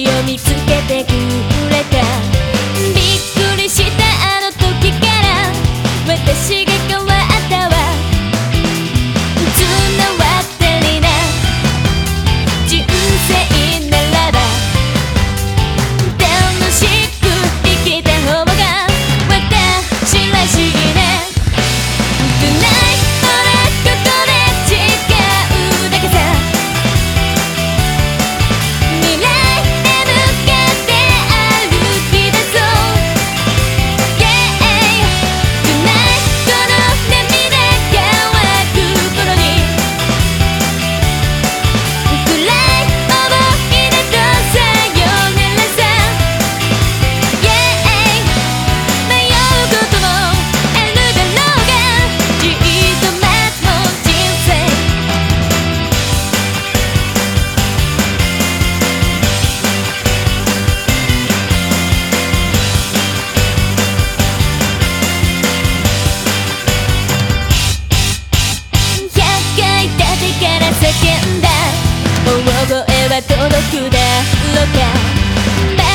を見つけてく力でロケ